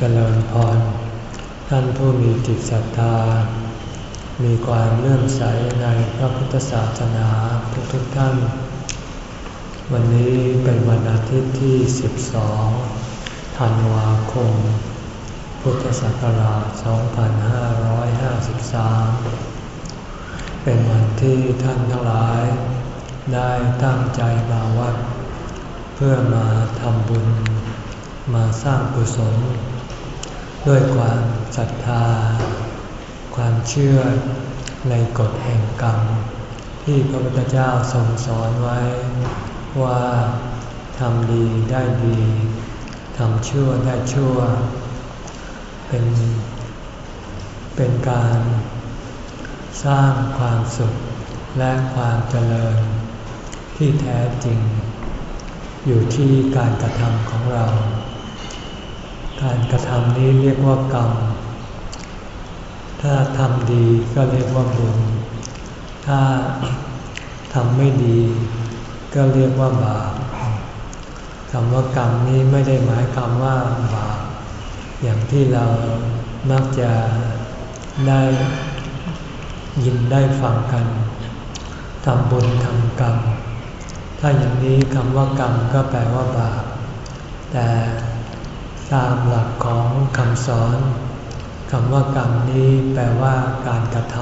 เจริญพร ท่านผู้มีจิตศรัทธา มีความเลื่อมใสในพระพุทธศาสนาทุกๆทท่าน วันนี้เป็นวันอาทิตย์ที่ 12 ธันวาคม พุทธศักราช 2553 เป็นวันที่ท่านทั้งหลาย ได้ตั้งใจมาวัด เพื่อมาทำบุญ มาสร้างกุศล ด้วยความศรัทธา ความเชื่อในกฎแห่งกรรม ที่พระพุทธเจ้าทรงสอนไว้ว่าทำดีได้ดีทำชั่วได้ชั่ว เป็น เป็นการสร้างความสุขและความเจริญ ที่แท้จริง อยู่ที่การกระทำของเรา การกระทำนี้เรียกว่ากรรม ถ้าทำดีก็เรียกว่าบุญ ถ้าทำไม่ดี ก็เรียกว่าบาปคำว่ากรรมนี้ไม่ได้หมายความว่าบาปอย่างที่เรามักจะได้ยินได้ฟังกันทำบุญทำกรรม ถ้าอย่างนี้คำว่ากรรมก็แปลว่าบาป แต่ ตามหลักของคำสอนคำว่ากรรมนี้แปลว่าการกระท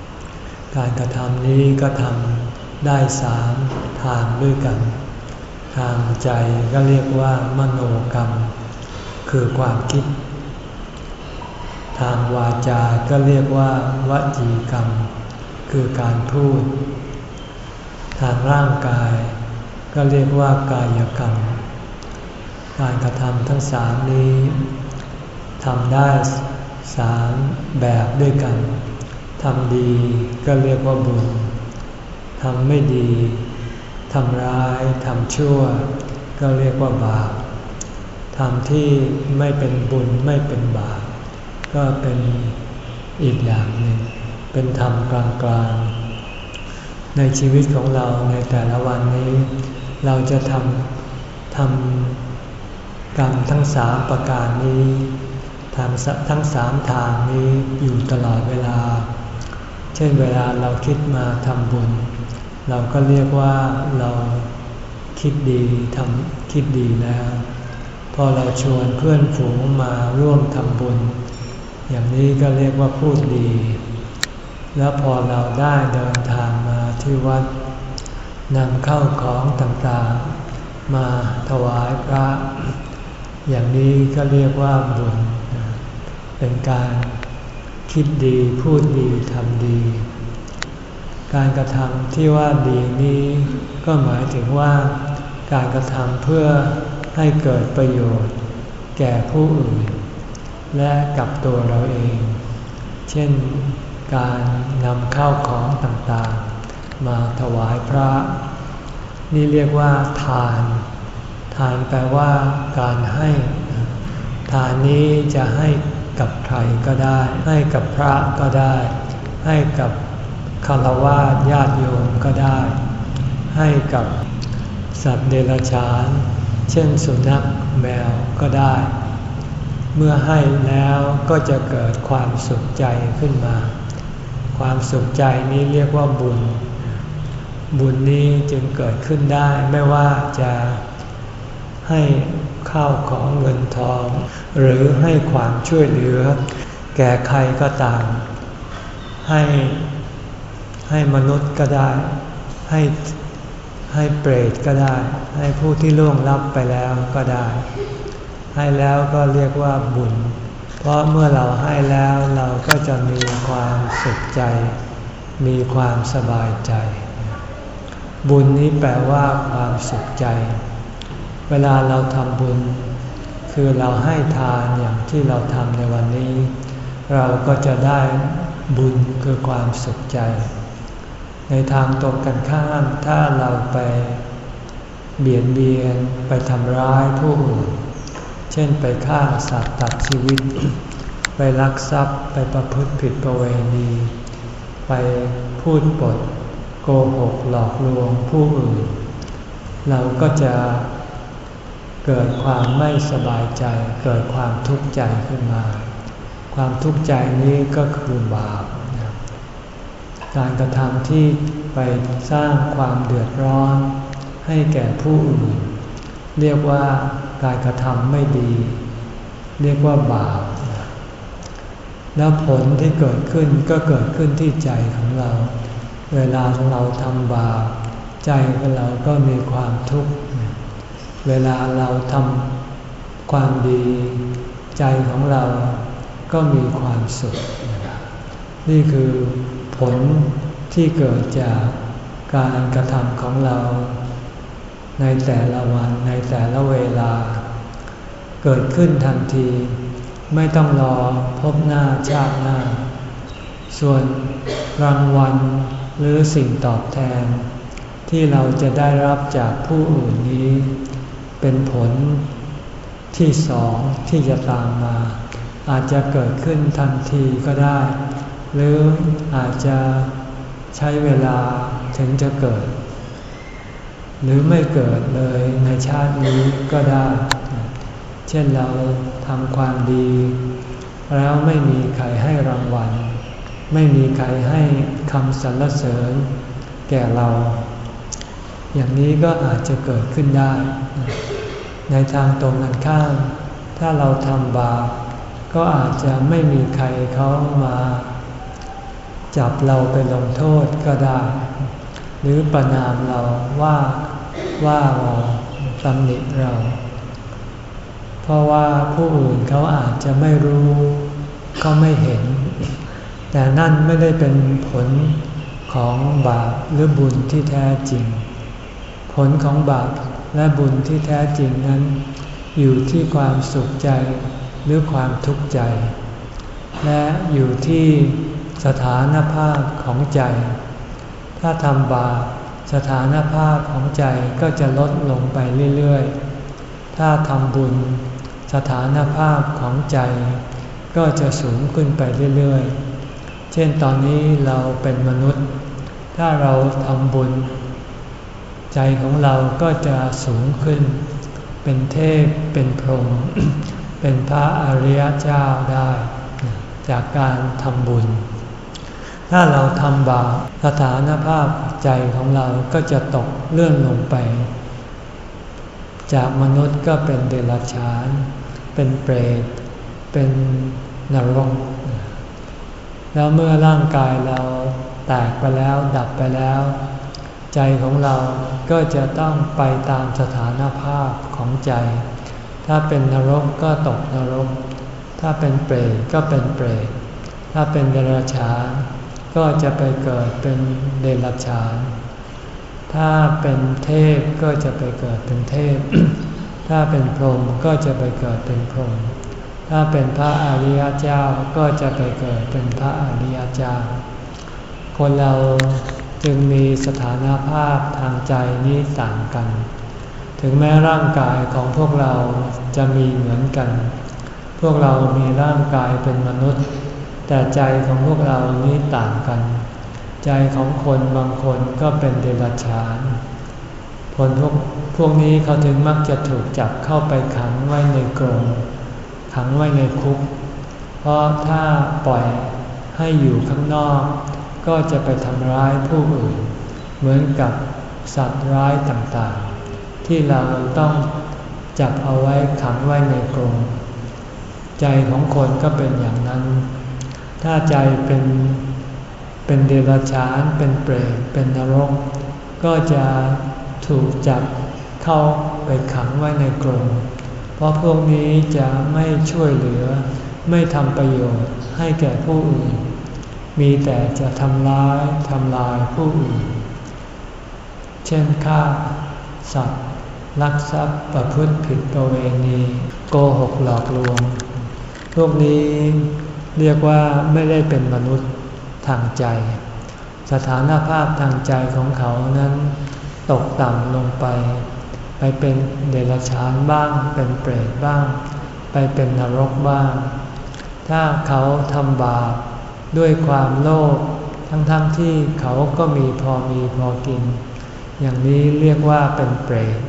ำการกระทำนี้ก็ทำได้สามทางด้วยกัน ทางใจก็เรียกว่ามโนกรรม คือความคิด ทางวาจาก็เรียกว่าวจีกรรม คือการพูด ทางร่างกาย ก็เรียกว่ากายกรรม การกระทำทั้งสามนี้ทำได้สามแบบด้วยกันทำดีก็เรียกว่าบุญทำไม่ดีทำร้ายทำชั่ว ก็เรียกว่าบาปทำที่ไม่เป็นบุญไม่เป็นบาปก็เป็นอีกอย่างหนึ่ง เป็นธรรมกลางๆในชีวิตของเราในแต่ละวันนี้ เราจะทำทำ กรรมทั้งสามประการนี้ทางทั้งสามทางนี้อยู่ตลอดเวลา เช่นเวลาเราคิดมาทำบุญ เราก็เรียกว่าเราคิดดีทำคิดดีแล้ว พอเราชวนเพื่อนฝูงมาร่วมทำบุญ อย่างนี้ก็เรียกว่าพูดดี แล้วพอเราได้เดินทางมาที่วัดนำเข้าของต่างๆ มาถวายพระ อย่างนี้ก็เรียกว่าบุญ เป็นการคิดดีพูดดีทำดี การกระทำที่ว่าดีนี้ก็หมายถึงว่าการกระทำเพื่อให้เกิดประโยชน์ แก่ผู้อื่น และกับตัวเราเอง เช่น การนำข้าวของต่างๆ มาถวายพระ นี่เรียกว่าทาน ทานแปลว่าการให้ ทานนี้จะให้กับใครก็ได้ ให้กับพระก็ได้ ให้กับคารวะญาติโยมก็ได้ ให้กับสัตว์เดรัจฉาน เช่นสุนัขแมวก็ได้ เมื่อให้แล้วก็จะเกิดความสุขใจขึ้นมา ความสุขใจนี้เรียกว่าบุญ บุญนี้จึงเกิดขึ้นได้ไม่ว่าจะ ให้ข้าวของเงินทอง หรือให้ความช่วยเหลือ แก่ใครก็ตาม ให้ให้มนุษย์ก็ได้ให้ให้เปรตก็ได้ ให้ผู้ที่ล่วงลับไปแล้วก็ได้ ให้แล้วก็เรียกว่าบุญ เพราะเมื่อเราให้แล้วเราก็จะมีความสุขใจ มีความสบายใจ บุญนี้แปลว่าความสุขใจ เวลาเราทำบุญ คือเราให้ทานอย่างที่เราทำในวันนี้ เราก็จะได้บุญคือความสุขใจ ในทางตรงกันข้ามถ้าเราไปเบียดเบียนไปทำร้ายผู้อื่น เช่นไปฆ่าสัตว์ตัดชีวิต ไปลักทรัพย์ไปประพฤติผิดประเวณี ไปพูดปดโกหกหลอกลวงผู้อื่น เราก็จะ เกิดความไม่สบายใจ เกิดความทุกข์ใจขึ้นมา ความทุกข์ใจนี้ก็คือบาป การกระทำที่ไปสร้างความเดือดร้อนให้แก่ผู้อื่น เรียกว่าการกระทำไม่ดี เรียกว่าบาปแล้วผลที่เกิดขึ้นก็เกิดขึ้นที่ใจของเรา เวลาเราทำบาปใจของเราก็มีความทุกข์ เวลาเราทำความดีใจของเราก็มีความสุข นี่คือผลที่เกิดจากการกระทำของเรา ในแต่ละวันในแต่ละเวลา เกิดขึ้นทันที ไม่ต้องรอพบหน้าชาติหน้า ส่วนรางวัลหรือสิ่งตอบแทน ที่เราจะได้รับจากผู้อื่นนี้ เป็นผลที่สองที่จะตามมา อาจจะเกิดขึ้นทันทีก็ได้ หรืออาจจะใช้เวลาถึงจะเกิด หรือไม่เกิดเลยในชาตินี้ก็ได้ เช่นเราทำความดี แล้วไม่มีใครให้รางวัล ไม่มีใครให้คำสรรเสริญ แก่เรา อย่างนี้ก็อาจจะเกิดขึ้นได้ ในทางตรงกันข้าม ถ้าเราทำบาปก็อาจจะไม่มีใครเขามา จับเราไปลงโทษก็ได้ หรือประนามเราว่าว่าเราตำหนิเรา เพราะว่าผู้อื่นเขาอาจจะไม่รู้ก็ไม่เห็น แต่นั่นไม่ได้เป็นผลของบาปหรือบุญที่แท้จริง ผลของบาป และบุญที่แท้จริงนั้น อยู่ที่ความสุขใจหรือความทุกข์ใจ และอยู่ที่สถานภาพของใจ ถ้าทำบาปสถานภาพของใจก็จะลดลงไปเรื่อยๆ ถ้าทำบุญ สถานภาพของใจ ก็จะสูงขึ้นไปเรื่อยๆ เช่นตอนนี้เราเป็นมนุษย์ ถ้าเราทำบุญ ใจของเราก็จะสูงขึ้น เป็นเทพ เป็นพรหม เป็นพระอริยเจ้าได้ จากการทำบุญ ถ้าเราทำบาปสถานภาพใจของเราก็จะตกเลื่อนลงไป จากมนุษย์ก็เป็นเดรัจฉาน เป็นเปรต เป็นนรก แล้วเมื่อร่างกายเราแตกไปแล้วดับไปแล้ว ใจของเราก็จะต้องไปตามสถานภาพของใจ ถ้าเป็นนรกก็ตกนรก ถ้าเป็นเปรตก็เป็นเปรต ถ้าเป็นเดรัจฉาน ก็จะไปเกิดเป็นเดรัจฉาน ถ้าเป็นเทพก็จะไปเกิดเป็นเทพ ถ้าเป็นพรหมก็จะไปเกิดเป็นพรหม ถ้าเป็นพระอริยเจ้าก็จะไปเกิดเป็นพระอริยเจ้า คนเรา จึงมีสถานภาพทางใจนี้ต่างกัน ถึงแม้ร่างกายของพวกเราจะมีเหมือนกัน พวกเรามีร่างกายเป็นมนุษย์ แต่ใจของพวกเรานี้ต่างกัน ใจของคนบางคนก็เป็นเดรัจฉานคนพวกพวกนี้เขาถึงมักจะถูกจับเข้าไปขังไว้ในกรงขังไว้ในคุก เพราะถ้าปล่อยให้อยู่ข้างนอก ก็จะไปทำร้ายผู้อื่น เหมือนกับสัตว์ร้ายต่างๆ ที่เราต้องจับเอาไว้ขังไว้ในกรงใจของคนก็เป็นอย่างนั้น ถ้าใจเป็นเป็นเดรัจฉาน เป็นเปรตเป็นนรก ก็จะถูกจับเข้าไปขังไว้ในกรงเพราะพวกนี้จะไม่ช่วยเหลือ ไม่ทำประโยชน์ให้แก่ผู้อื่น มีแต่จะทำร้ายทำลายผู้อื่น เช่นฆ่าสัตว์ลักทรัพย์ประพฤติผิดประเวณี โกหกหลอกลวง พวกนี้เรียกว่าไม่ได้เป็นมนุษย์ทางใจ สถานภาพทางใจของเขานั้น ตกต่ำลงไป ไปเป็นเดรัจฉานบ้าง เป็นเปรตบ้าง ไปเป็นนรกบ้าง ถ้าเขาทำบาป ด้วยความโลภทั้งๆทที่เขาก็มีพอมีพอกิน อย่างนี้เรียกว่าเป็นเปรต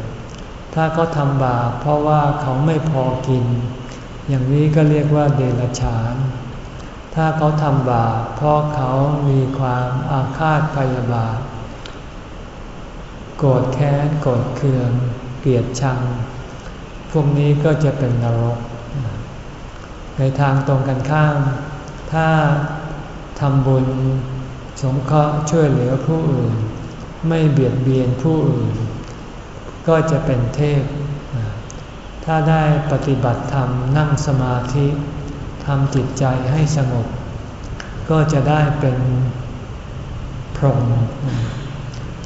ถ้าเขาทำบาปเพราะว่าเขาไม่พอกิน อย่างนี้ก็เรียกว่าเดรัจฉาน ถ้าเขาทำบาปเพราะเขามีความอาฆาตพยาบาท โกรธแค้นโกรธเคือง เกลียดชัง พวกนี้ก็จะเป็นนรก ในทางตรงกันข้าม ถ้า ทำบุญสงเคราะห์ช่วยเหลือผู้อื่น ไม่เบียดเบียนผู้อื่น ก็จะเป็นเทพ ถ้าได้ปฏิบัติธรรมนั่งสมาธิทำจิตใจให้สงบ ก็จะได้เป็นพรหม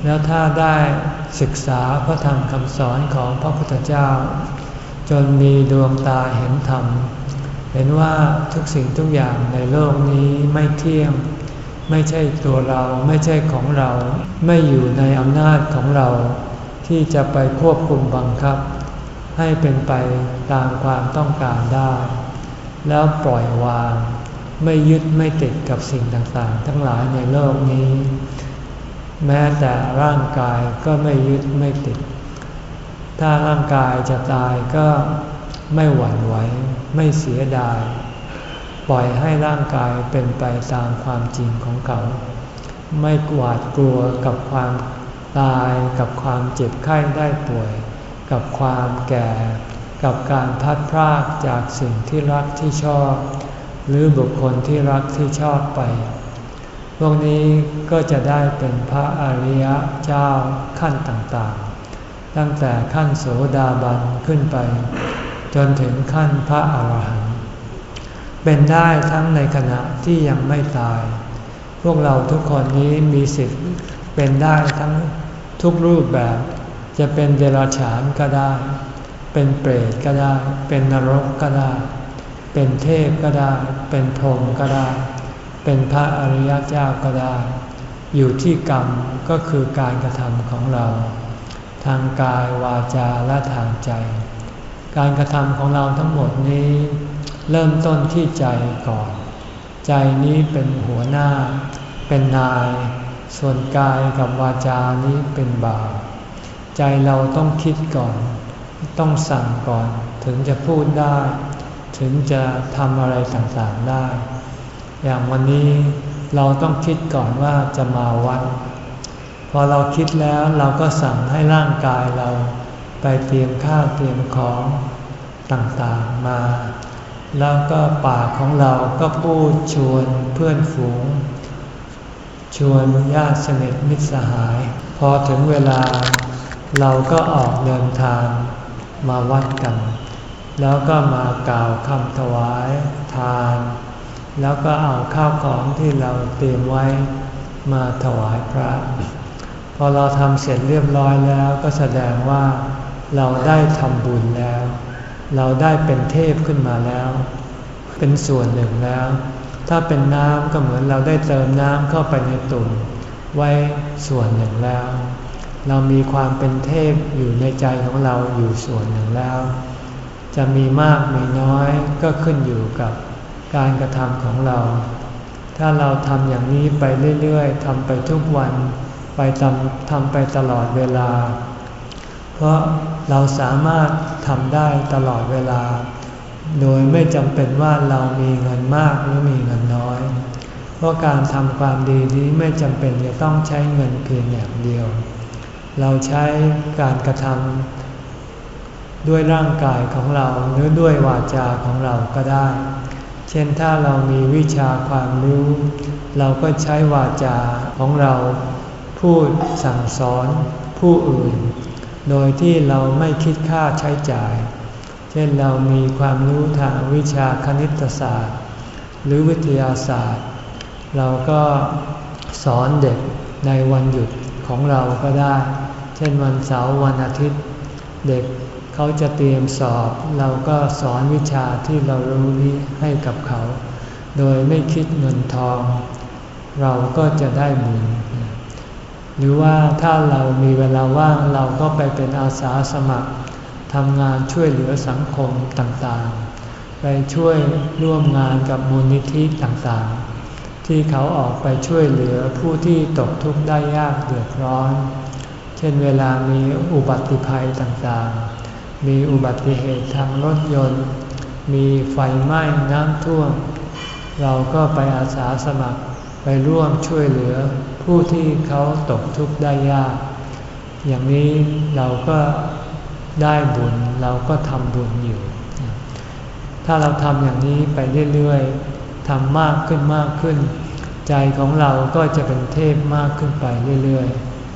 แล้วถ้าได้ศึกษาพระธรรมคำสอนของพระพุทธเจ้า จนมีดวงตาเห็นธรรม เห็นว่าทุกสิ่งทุกอย่างในโลกนี้ไม่เที่ยง ไม่ใช่ตัวเราไม่ใช่ของเรา ไม่อยู่ในอำนาจของเรา ที่จะไปควบคุมบังคับ ให้เป็นไปตามความต้องการได้ แล้วปล่อยวาง ไม่ยึดไม่ติดกับสิ่งต่างๆ ทั้งหลายในโลกนี้ แม้แต่ร่างกายก็ไม่ยึดไม่ติด ถ้าร่างกายจะตายก็ ไม่หวั่นไหว ไม่เสียดาย ปล่อยให้ร่างกายเป็นไปตามความจริงของเขา ไม่กวาดกลัวกับความตายกับความเจ็บไข้ได้ป่วย กับความแก่ กับการพัดพรากจากสิ่งที่รักที่ชอบ หรือบุคคลที่รักที่ชอบไป พวกนี้ก็จะได้เป็นพระอริยเจ้าขั้นต่างๆ ตั้งแต่ขั้นโสดาบันขึ้นไป จนถึงขั้นพระอาหารหันต์เป็นได้ทั้งในขณะที่ยังไม่ตาย พวกเราทุกคนนี้มีสิทธิ์เป็นได้ทั้งทุกรูปแบบ จะเป็นเดรัจฉานก็ได้ เป็นเปรตก็ได้ เป็นนรกก็ได้ เป็นเทพก็ได้ เป็นพรหมก็ได้ เป็นพระอริยเจ้าก็ได้ อยู่ที่กรรมก็คือการกระทำของเรา ทางกายวาจาและทางใจ การกระทำของเราทั้งหมดนี้ เริ่มต้นที่ใจก่อน ใจนี้เป็นหัวหน้า เป็นนาย ส่วนกายกับวาจานี้เป็นบ่าวใจเราต้องคิดก่อน ต้องสั่งก่อน ถึงจะพูดได้ ถึงจะทำอะไรต่างๆได้ อย่างวันนี้เราต้องคิดก่อนว่าจะมาวัด พอเราคิดแล้วเราก็สั่งให้ร่างกายเรา ไปเตรียมข้าวเตรียมของต่างๆมา แล้วก็ปากของเราก็พูดชวนเพื่อนฝูง ชวนญาติสนิทมิตรสหาย พอถึงเวลาเราก็ออกเดินทางมาวัดกัน แล้วก็มากล่าวคำถวายทาน แล้วก็เอาข้าวของที่เราเตรียมไว้มาถวายพระ พอเราทำเสร็จเรียบร้อยแล้วก็แสดงว่า เราได้ทำบุญแล้ว เราได้เป็นเทพขึ้นมาแล้ว เป็นส่วนหนึ่งแล้ว ถ้าเป็นน้ำก็เหมือนเราได้เติมน้ำเข้าไปในตุ่มไว้ส่วนหนึ่งแล้ว เรามีความเป็นเทพอยู่ในใจของเราอยู่ส่วนหนึ่งแล้ว จะมีมากมีน้อยก็ขึ้นอยู่กับการกระทำของเรา ถ้าเราทำอย่างนี้ไปเรื่อยๆทำไปทุกวัน ไปทำทำไปตลอดเวลา เพราะ เราสามารถทำได้ตลอดเวลา โดยไม่จำเป็นว่าเรามีเงินมากหรือมีเงินน้อย เพราะการทำความดีนี้ไม่จำเป็นจะต้องใช้เงินเพียงอย่างเดียว เราใช้การกระทำด้วยร่างกายของเราหรือด้วยวาจาของเราก็ได้ เช่นถ้าเรามีวิชาความรู้ เราก็ใช้วาจาของเรา พูดสั่งสอนผู้อื่น โดยที่เราไม่คิดค่าใช้จ่าย เช่นเรามีความรู้ทางวิชาคณิตศาสตร์ หรือวิทยาศาสตร์ เราก็สอนเด็กในวันหยุดของเราก็ได้ เช่นวันเสาร์วันอาทิตย์ เด็กเขาจะเตรียมสอบ เราก็สอนวิชาที่เรารู้นี้ให้กับเขา โดยไม่คิดเงินทอง เราก็จะได้บุญ หรือว่าถ้าเรามีเวลาว่างเราก็ไปเป็นอาสาสมัครทำงานช่วยเหลือสังคมต่างๆ ไปช่วยร่วมงานกับมูลนิธิต่างๆ ที่เขาออกไปช่วยเหลือผู้ที่ตกทุกข์ได้ยากเดือดร้อน เช่นเวลามีอุบัติภัยต่างๆ มีอุบัติเหตุทางรถยนต์ มีไฟไหม้น้ำท่วม เราก็ไปอาสาสมัคร ไปร่วมช่วยเหลือผู้ที่เขาตกทุกข์ได้ยาก อย่างนี้เราก็ได้บุญเราก็ทำบุญอยู่ ถ้าเราทำอย่างนี้ไปเรื่อยๆทำมากขึ้นมากขึ้น ใจของเราก็จะเป็นเทพมากขึ้นไปเรื่อย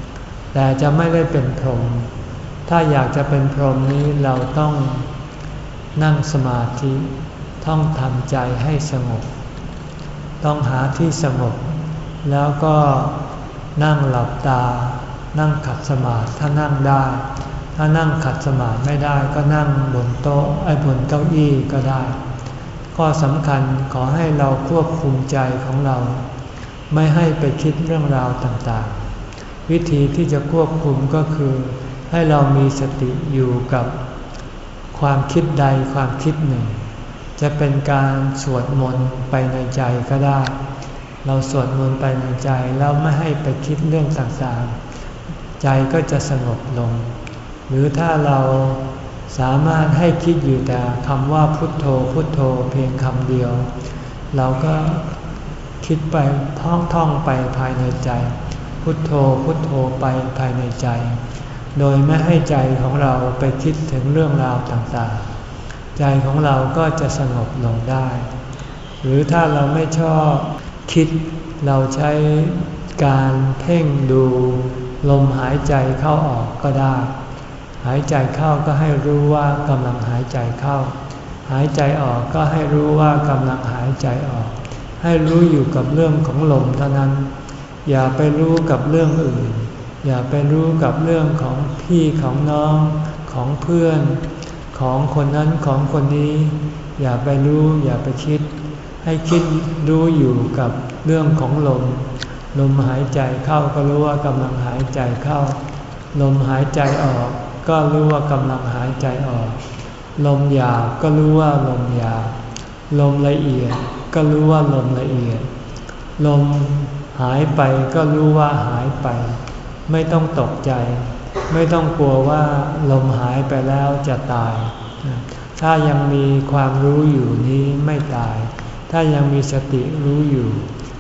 ๆ แต่จะไม่ได้เป็นพรหมถ้าอยากจะเป็นพรหมนี้เราต้องนั่งสมาธิต้องทำใจให้สงบ ต้องหาที่สงบ แล้วก็นั่งหลับตา นั่งขัดสมาธิถ้านั่งได้ ถ้านั่งขัดสมาธิไม่ได้ก็นั่งบนโต๊ะไอ้บนเก้าอี้ก็ได้ข้อสำคัญขอให้เราควบคุมใจของเรา ไม่ให้ไปคิดเรื่องราวต่างๆ วิธีที่จะควบคุมก็คือ ให้เรามีสติอยู่กับความคิดใดความคิดหนึ่ง จะเป็นการสวดมนต์ไปในใจก็ได้ เราสวดมนต์ไปในใจแล้วไม่ให้ไปคิดเรื่องต่างๆ ใจก็จะสงบลง หรือถ้าเราสามารถให้คิดอยู่แต่คำว่าพุทโธพุทโธเพียงคำเดียว เราก็คิดไปท่องท่องไปภายในใจ พุทโธพุทโธไปภายในใจ โดยไม่ให้ใจของเราไปคิดถึงเรื่องราวต่างๆ ใจของเราก็จะสงบลงได้ หรือถ้าเราไม่ชอบคิดเราใช้การเพ่งดู ลมหายใจเข้าออกก็ได้ หายใจเข้าก็ให้รู้ว่ากำลังหายใจเข้า หายใจออกก็ให้รู้ว่ากำลังหายใจออก ให้รู้อยู่กับเรื่องของลมเท่านั้น อย่าไปรู้กับเรื่องอื่น อย่าไปรู้กับเรื่องของพี่ของน้องของเพื่อน ของคนนั้นของคนนี้ อย่าไปรู้ อย่าไปคิด ให้คิดรู้อยู่กับเรื่องของลม ลมหายใจเข้าก็รู้ว่ากำลังหายใจเข้า ลมหายใจออก ก็รู้ว่ากำลังหายใจออก ลมหยาบก็รู้ว่าลมหยาบลมละเอียดก็รู้ว่าลมละเอียด ลมหายไปก็รู้ว่าหายไป ไม่ต้องตกใจ ไม่ต้องกลัวว่าลมหายไปแล้วจะตาย ถ้ายังมีความรู้อยู่นี้ไม่ตาย ถ้ายังมีสติรู้อยู่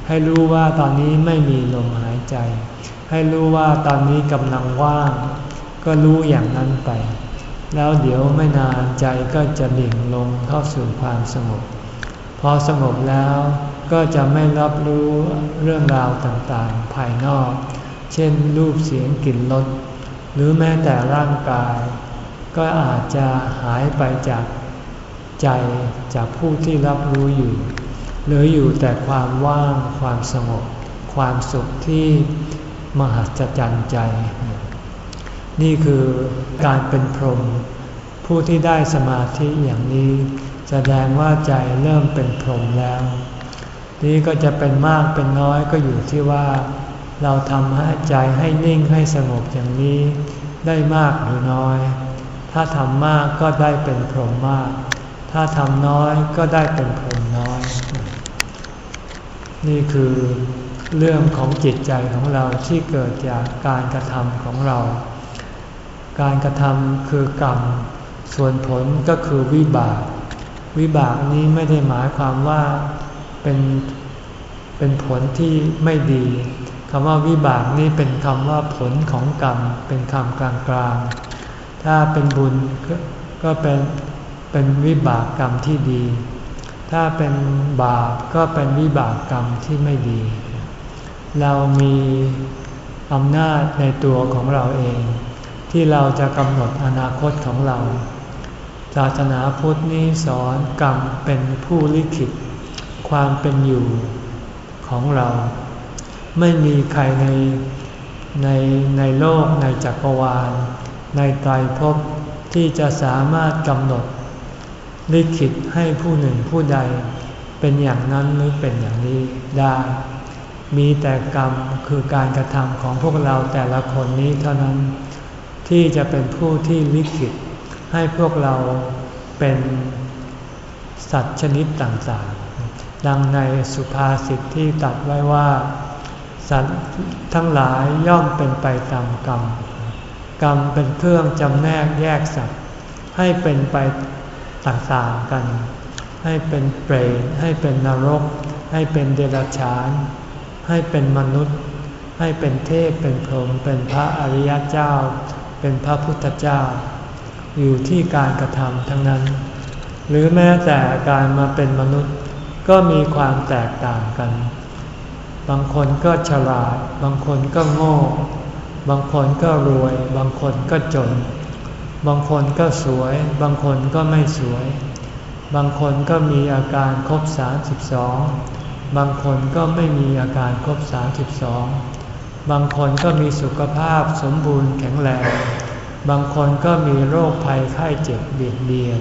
ให้รู้ว่าตอนนี้ไม่มีลมหายใจ ให้รู้ว่าตอนนี้กำลังว่าง ก็รู้อย่างนั้นไป แล้วเดี๋ยวไม่นานใจก็จะดิ่งลงเข้าสู่ความสงบ พอสงบแล้วก็จะไม่รับรู้เรื่องราวต่างๆ ภายนอก เช่นรูปเสียงกลิ่นรส หรือแม้แต่ร่างกาย ก็อาจจะหายไปจากใจจากผู้ที่รับรู้อยู่เหลืออยู่แต่ความว่างความสงบ ความสุขที่มหัศจรรย์ใจ นี่คือการเป็นพรหมผู้ที่ได้สมาธิอย่างนี้ แสดงว่าใจเริ่มเป็นพรหมแล้ว นี่ก็จะเป็นมากเป็นน้อยก็อยู่ที่ว่า เราทำให้ใจให้นิ่งให้สงบอย่างนี้ได้มากหรือน้อย ถ้าทำมากก็ได้เป็นพรหมมาก ถ้าทำน้อยก็ได้เป็นพรหมน้อย นี่คือเรื่องของจิตใจของเราที่เกิดจากการกระทำของเรา การกระทำคือกรรม ส่วนผลก็คือวิบาก วิบากนี้ไม่ได้หมายความว่าเป็นเป็นผลที่ไม่ดีำว่าวิบากนี้เป็นคำว่าผลของกรรม เป็นคำกลางๆถ้าเป็นบุญก็เป็นเป็นวิบากกรรมที่ดี ถ้าเป็นบาปก็เป็นวิบากกรรมที่ไม่ดี เรามีอำนาจในตัวของเราเอง ที่เราจะกำหนดอนาคตของเรา ศาสนาพุทธนี้สอนกรรมเป็นผู้ลิขิต ความเป็นอยู่ของเรา ไม่มีใครในในในโลกในจักรวาล ในไตรภพที่จะสามารถกำหนด ลิขิตให้ผู้หนึ่งผู้ใด เป็นอย่างนั้นหรือเป็นอย่างนี้ได้ มีแต่กรรมคือการกระทำของพวกเราแต่ละคนนี้เท่านั้น ที่จะเป็นผู้ที่ลิขิต ให้พวกเราเป็นสัตว์ชนิดต่างๆ ดังในสุภาษิตที่ตัดไว้ว่า สัตว์ทั้งหลายย่อมเป็นไปตามกรรม กรรมเป็นเครื่องจำแนกแยกสัตว์ให้เป็นไปต่างๆกัน ให้เป็นเปรตให้เป็นนรก ให้เป็นเดรัจฉาน ให้เป็นมนุษย์ ให้เป็นเทพเป็นพรหมเป็นพระอริยเจ้า เป็นพระพุทธเจ้า อยู่ที่การกระทำทั้งนั้น หรือแม้แต่การมาเป็นมนุษย์ก็มีความแตกต่างกัน บางคนก็ฉลาด บางคนก็โง่ บางคนก็รวย บางคนก็จน บางคนก็สวย บางคนก็ไม่สวย บางคนก็มีอาการครบ 32 บางคนก็ไม่มีอาการครบ 32 บางคนก็มีสุขภาพสมบูรณ์แข็งแรง บางคนก็มีโรคภัยไข้เจ็บเบียดเบียน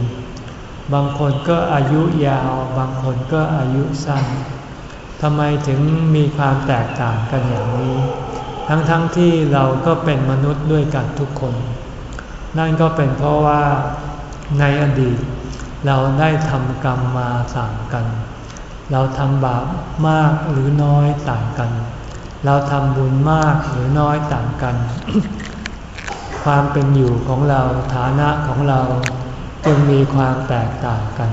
บางคนก็อายุยาว บางคนก็อายุสั้น ทำไมถึงมีความแตกต่างกันอย่างนี้ ทั้งๆทที่เราก็เป็นมนุษย์ด้วยกันทุกคน นั่นก็เป็นเพราะว่าในอดีต เราได้ทำกรรมมาต่างกัน เราทำบาปมากหรือน้อยต่างกัน เราทำบุญมากหรือน้อยต่างกัน ความเป็นอยู่ของเราฐานะของเราจึงมีความแตกต่างกัน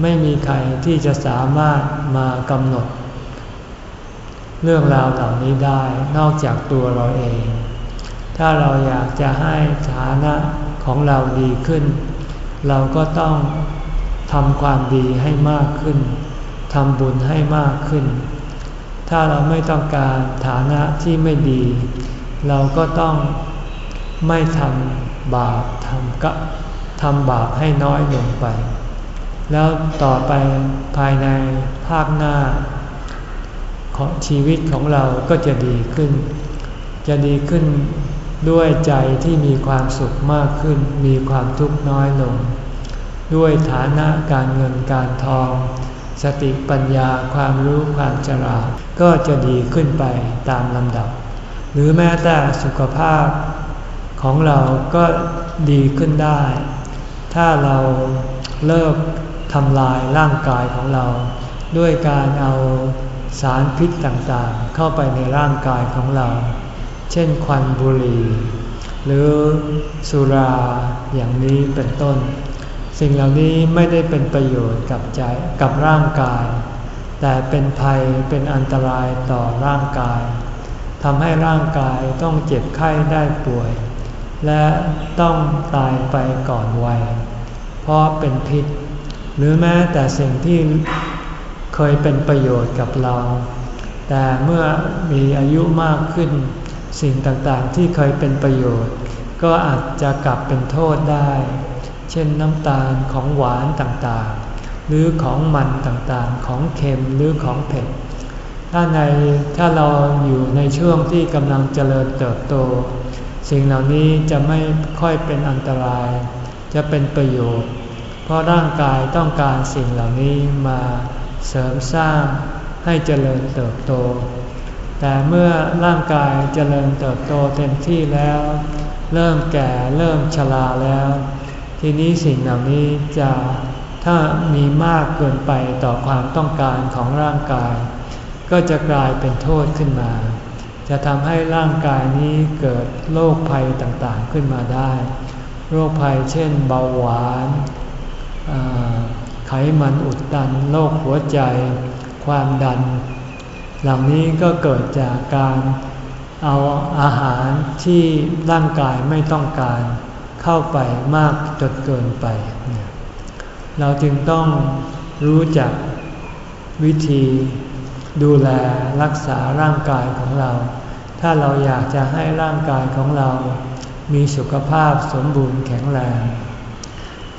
ไม่มีใครที่จะสามารถมากำหนด เรื่องราวเหล่านี้ได้นอกจากตัวเราเอง ถ้าเราอยากจะให้ฐานะของเราดีขึ้น เราก็ต้องทำความดีให้มากขึ้นทำบุญให้มากขึ้น ถ้าเราไม่ต้องการฐานะที่ไม่ดี เราก็ต้องไม่ทำบาปทำกะทำบาปให้น้อยลงไป แล้วต่อไปภายในภาคหน้า ของชีวิตของเราก็จะดีขึ้น จะดีขึ้นด้วยใจที่มีความสุขมากขึ้น มีความทุกข์น้อยลง ด้วยฐานะการเงินการทอง สติปัญญาความรู้ความฉลาดก็จะดีขึ้นไปตามลำดับ หรือแม้แต่สุขภาพของเราก็ดีขึ้นได้ ถ้าเราเลิก ทำลายร่างกายของเรา ด้วยการเอาสารพิษต่างๆ เข้าไปในร่างกายของเรา เช่นควันบุหรี่ หรือสุราอย่างนี้เป็นต้น สิ่งเหล่านี้ไม่ได้เป็นประโยชน์กับใจกับร่างกาย แต่เป็นภัยเป็นอันตรายต่อร่างกายทำให้ร่างกายต้องเจ็บไข้ได้ป่วย และต้องตายไปก่อนวัยเพราะเป็นพิษ หรือแม้แต่สิ่งที่เคยเป็นประโยชน์กับเรา แต่เมื่อมีอายุมากขึ้น สิ่งต่างๆที่เคยเป็นประโยชน์ ก็อาจจะกลับเป็นโทษได้ เช่นน้ำตาลของหวานต่างๆ หรือของมันต่างๆ ของเค็มหรือของเผ็ดถ้าในถ้าเราอยู่ในช่วงที่กำลังเจริญเติบโต สิ่งเหล่านี้จะไม่ค่อยเป็นอันตราย จะเป็นประโยชน์ เพราะร่างกายต้องการสิ่งเหล่านี้มาเสริมสร้างให้เจริญเติบโต แต่เมื่อร่างกายเจริญเติบโตเต็มที่แล้ว เริ่มแก่เริ่มชราแล้ว ทีนี้สิ่งเหล่านี้จะถ้ามีมากเกินไปต่อความต้องการของร่างกาย ก็จะกลายเป็นโทษขึ้นมา จะทำให้ร่างกายนี้เกิดโรคภัยต่างๆขึ้นมาได้ โรคภัยเช่นเบาหวาน ไขมันอุดตันโรคหัวใจ ความดัน เหล่านี้ก็เกิดจากการเอาอาหารที่ร่างกายไม่ต้องการเข้าไปมากจนเกินไป เราจึงต้องรู้จักวิธีดูแลรักษาร่างกายของเรา ถ้าเราอยากจะให้ร่างกายของเรา มีสุขภาพสมบูรณ์แข็งแรง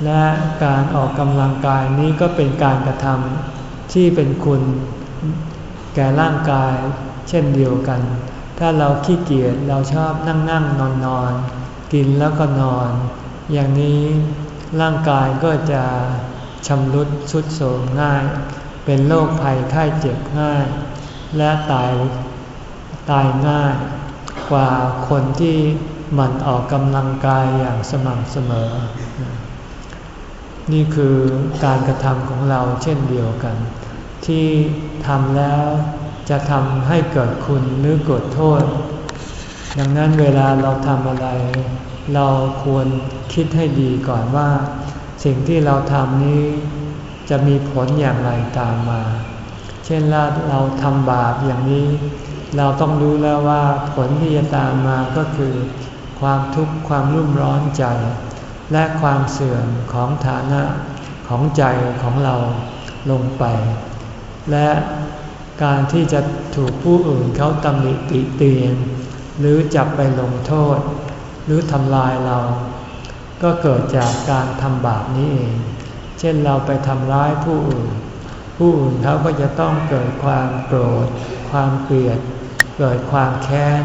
และการออกกำลังกายนี้ก็เป็นการกระทำที่เป็นคุณแก่ร่างกายเช่นเดียวกัน ถ้าเราขี้เกียจเราชอบนั่งนั่งนอนนอนกินแล้วก็นอน อย่างนี้ร่างกายก็จะชำรุดสุดโทรมง่าย เป็นโรคภัยไข้เจ็บง่าย และตายตายง่าย กว่าคนที่หมั่นออกกำลังกายอย่างสม่ำเสมอ นี่คือการกระทำของเราเช่นเดียวกัน ที่ทำแล้วจะทำให้เกิดคุณหรือเกิดโทษ ดังนั้นเวลาเราทำอะไร เราควรคิดให้ดีก่อนว่า สิ่งที่เราทำนี้จะมีผลอย่างไรตามมา เช่นเราเราทำบาปอย่างนี้ เราต้องรู้แล้วว่าผลที่จะตามมาก็คือ ความทุกข์ความรุ่มร้อนใจ และความเสื่อมของฐานะของใจของเราลงไป และการที่จะถูกผู้อื่นเขาตำหนิติเตียน หรือจับไปลงโทษ หรือทำลายเรา ก็เกิดจากการทำบาปนี้เอง เช่นเราไปทำร้ายผู้อื่น ผู้อื่นเขาก็จะต้องเกิดความโกรธ ความเกลียด เกิดความแค้น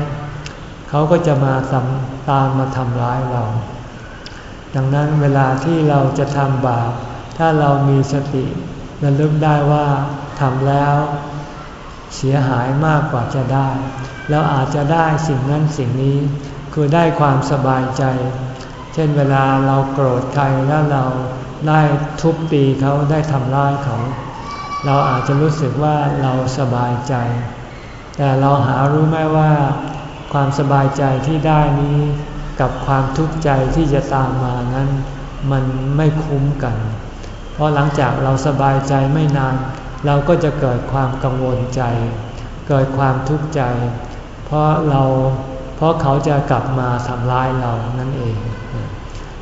เขาก็จะมาตามมาทำร้ายเรา ดังนั้นเวลาที่เราจะทำบาป ถ้าเรามีสติระลึกได้ว่าทำแล้วเสียหายมากกว่าจะได้ แล้วอาจจะได้สิ่งนั้นสิ่งนี้ คือได้ความสบายใจ เช่นเวลาเราโกรธใครแล้วเราได้ทุบตีเขาได้ทำร้ายเขา เราอาจจะรู้สึกว่าเราสบายใจ แต่เราหารู้ไหมว่า ความสบายใจที่ได้นี้ กับความทุกข์ใจที่จะตามมานั้นมันไม่คุ้มกัน เพราะหลังจากเราสบายใจไม่นาน เราก็จะเกิดความกังวลใจ เกิดความทุกข์ใจ เพราะเราเพราะเขาจะกลับมาทำร้ายเรานั่นเอง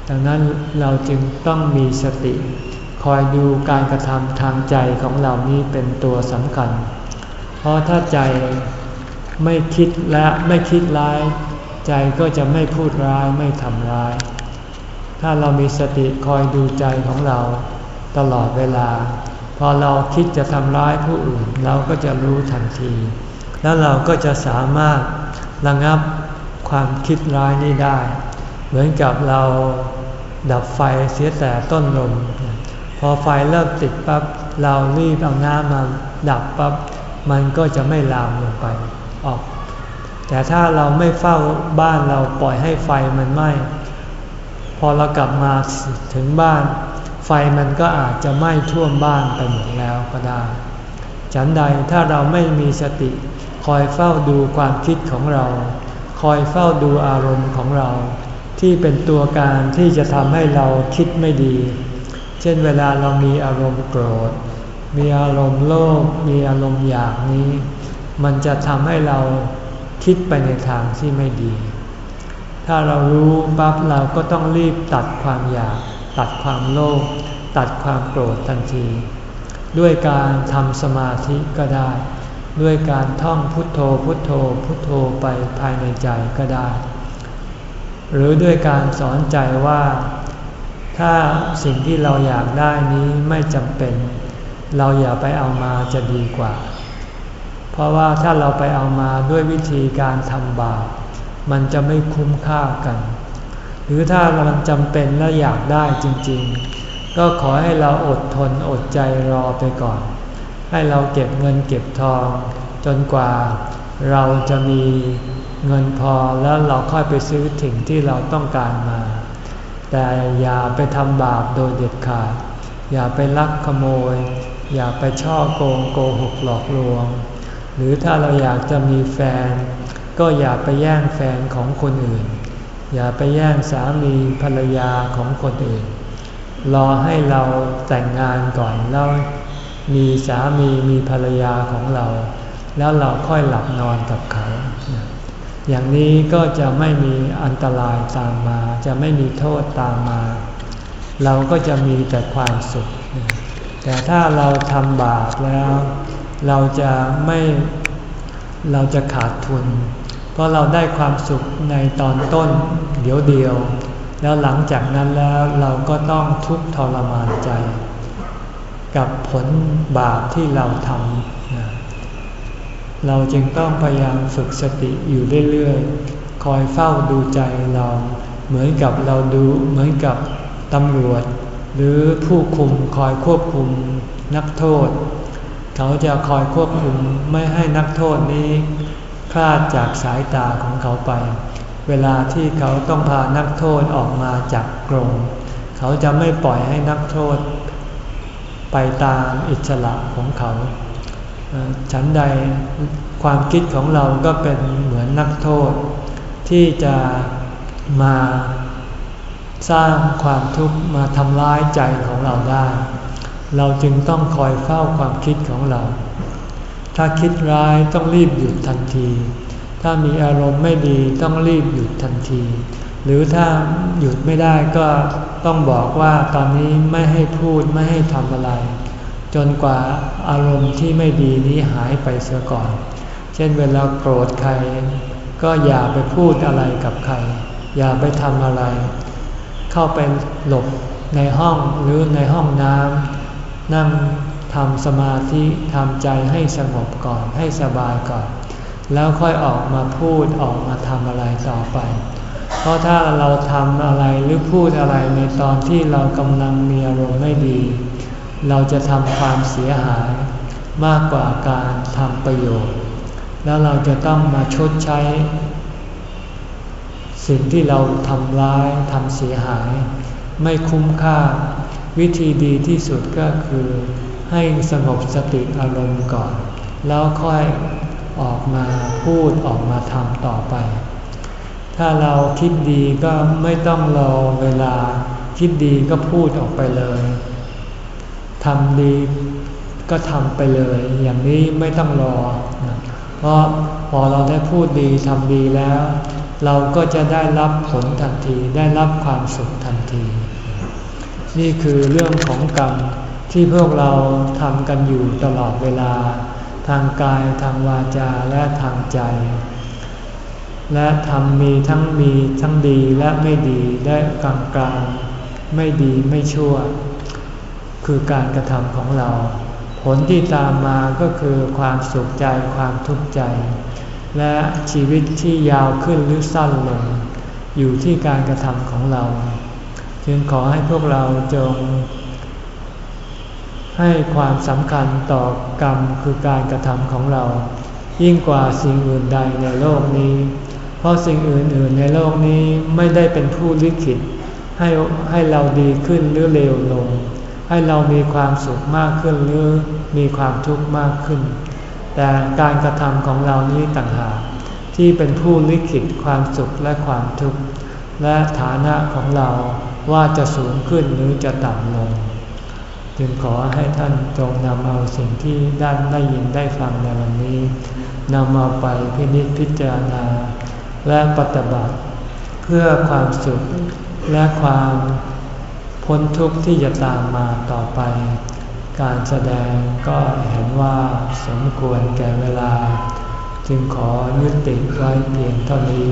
ดังนั้นเราจึงต้องมีสติ คอยดูการกระทำทางใจของเรานี้เป็นตัวสำคัญ เพราะถ้าใจไม่คิดและไม่คิดร้าย ใจก็จะไม่พูดร้ายไม่ทำร้าย ถ้าเรามีสติคอยดูใจของเราตลอดเวลา พอเราคิดจะทำร้ายผู้อื่น เราก็จะรู้ทันที แล้วเราก็จะสามารถระงับความคิดร้ายนี้ได้ เหมือนกับเราดับไฟเสียแต่ต้นลม พอไฟเริ่มติดปับ๊บเรารีบเอาน้ำมาดับปับ๊บมันก็จะไม่ลามลงไปออก แต่ถ้าเราไม่เฝ้าบ้านเราปล่อยให้ไฟมันไหม้พอเรากลับมาถึงบ้าน ไฟมันก็อาจจะไหม้ท่วมบ้านไปหมดแล้วก็ได้ ฉันใดถ้าเราไม่มีสติ คอยเฝ้าดูความคิดของเรา คอยเฝ้าดูอารมณ์ของเรา ที่เป็นตัวการที่จะทำให้เราคิดไม่ดี เช่นเวลาเรามีอารมณ์โกรธ มีอารมณ์โลภมีอารมณ์อยากนี้ มันจะทำให้เรา คิดไปในทางที่ไม่ดี ถ้าเรารู้ปั๊บเราก็ต้องรีบตัดความอยาก ตัดความโลภตัดความโกรธทันที ด้วยการทำสมาธิก็ได้ ด้วยการท่องพุทโธพุทโธพุทโธไปภายในใจก็ได้ หรือด้วยการสอนใจว่า ถ้าสิ่งที่เราอยากได้นี้ไม่จำเป็น เราอย่าไปเอามาจะดีกว่า เพราะว่าถ้าเราไปเอามาด้วยวิธีการทำบาปมันจะไม่คุ้มค่ากัน หรือถ้ามันจำเป็นและอยากได้จริงๆ ก็ขอให้เราอดทนอดใจรอไปก่อน ให้เราเก็บเงินเก็บทอง จนกว่าเราจะมีเงินพอแล้วเราค่อยไปซื้อถึงที่เราต้องการมา แต่อย่าไปทำบาปโดยเด็ดขาด อย่าไปลักขโมย อย่าไปช่อโกงโกหกหลอกลวง หรือถ้าเราอยากจะมีแฟน ก็อย่าไปแย่งแฟนของคนอื่น อย่าไปแย่งสามีภรรยาของคนอื่น รอให้เราแต่งงานก่อนแล้วมีสามีมีภรรยาของเรา แล้วเราค่อยหลับนอนกับเขา อย่างนี้ก็จะไม่มีอันตรายตามมา จะไม่มีโทษตามมา เราก็จะมีแต่ความสุข แต่ถ้าเราทำบาปแล้ว เราจะไม่เราจะขาดทุน เพราะเราได้ความสุขในตอนต้นเดี๋ยวเดียว แล้วหลังจากนั้นแล้วเราก็ต้องทุกข์ทรมานใจ กับผลบาปที่เราทำเราจึงต้องพยายามฝึกสติอยู่เรื่อยๆ คอยเฝ้าดูใจเราเหมือนกับเราดูเหมือนกับตำรวจ หรือผู้คุมคอยควบคุมนักโทษ เขาจะคอยควบคุมไม่ให้นักโทษนี้คลาดจากสายตาของเขาไป เวลาที่เขาต้องพานักโทษออกมาจากกรงเขาจะไม่ปล่อยให้นักโทษ ไปตามอิสระของเขา ฉันใดความคิดของเราก็เป็นเหมือนนักโทษ ที่จะมาสร้างความทุกข์มาทำร้ายใจของเราได้ เราจึงต้องคอยเฝ้าความคิดของเรา ถ้าคิดร้ายต้องรีบหยุดทันที ถ้ามีอารมณ์ไม่ดีต้องรีบหยุดทันที หรือถ้าหยุดไม่ได้ก็ต้องบอกว่าตอนนี้ไม่ให้พูดไม่ให้ทำอะไร จนกว่าอารมณ์ที่ไม่ดีนี้หายไปเสียก่อน เช่นเวลาโกรธใคร ก็อย่าไปพูดอะไรกับใคร อย่าไปทำอะไร เข้าไปหลบในห้องหรือในห้องน้ำ นั่งทำสมาธิทำใจให้สงบก่อนให้สบายก่อน แล้วค่อยออกมาพูดออกมาทำอะไรต่อไป เพราะถ้าเราทำอะไรหรือพูดอะไรในตอนที่เรากำลังมีอารมณ์ไม่ดี เราจะทำความเสียหายมากกว่าการทำประโยชน์ แล้วเราจะต้องมาชดใช้ สิ่งที่เราทำร้ายทำเสียหาย ไม่คุ้มค่า วิธีดีที่สุดก็คือให้สงบสติอารมณ์ก่อน แล้วค่อยออกมาพูดออกมาทำต่อไป ถ้าเราคิดดีก็ไม่ต้องรอเวลา คิดดีก็พูดออกไปเลยทำดีก็ทำไปเลย อย่างนี้ไม่ต้องรอ เพราะพอเราได้พูดดีทำดีแล้ว เราก็จะได้รับผลทันทีได้รับความสุขทันที นี่คือเรื่องของกรรมที่พวกเราทำกันอยู่ตลอดเวลา ทางกายทางวาจาและทางใจ และทำมีทั้งมีทั้งดีและไม่ดีได้กลางกลางไม่ดีไม่ชั่ว คือการกระทำของเรา ผลที่ตามมาก็คือความสุขใจความทุกข์ใจ และชีวิตที่ยาวขึ้นหรือสั้นลง อยู่ที่การกระทำของเรา จึงขอให้พวกเราจง ให้ความสำคัญต่อกรรมคือการกระทำของเรา ยิ่งกว่าสิ่งอื่นใดในโลกนี้ เพราะสิ่งอื่นๆในโลกนี้ไม่ได้เป็นผู้ลิขิตให้ให้เราดีขึ้นหรือเลวลง ให้เรามีความสุขมากขึ้นหรือมีความทุกข์มากขึ้น แต่การกระทำของเรานี้ต่างหากที่เป็นผู้ลิขิตความสุขและความทุกข์ และฐานะของเราว่าจะสูงขึ้นหรือจะต่ำลง จึงขอให้ท่านจงนำเอาสิ่งที่ด้านได้ยินได้ฟังในวันนี้นำเอาไปพินิจพิจารณา และปฏิบัติ เพื่อความสุขและความพ้นทุกข์ที่จะตามมาต่อไป การแสดงก็เห็นว่าสมควรแก่เวลา จึงขอยุติไว้เพียงเท่านี้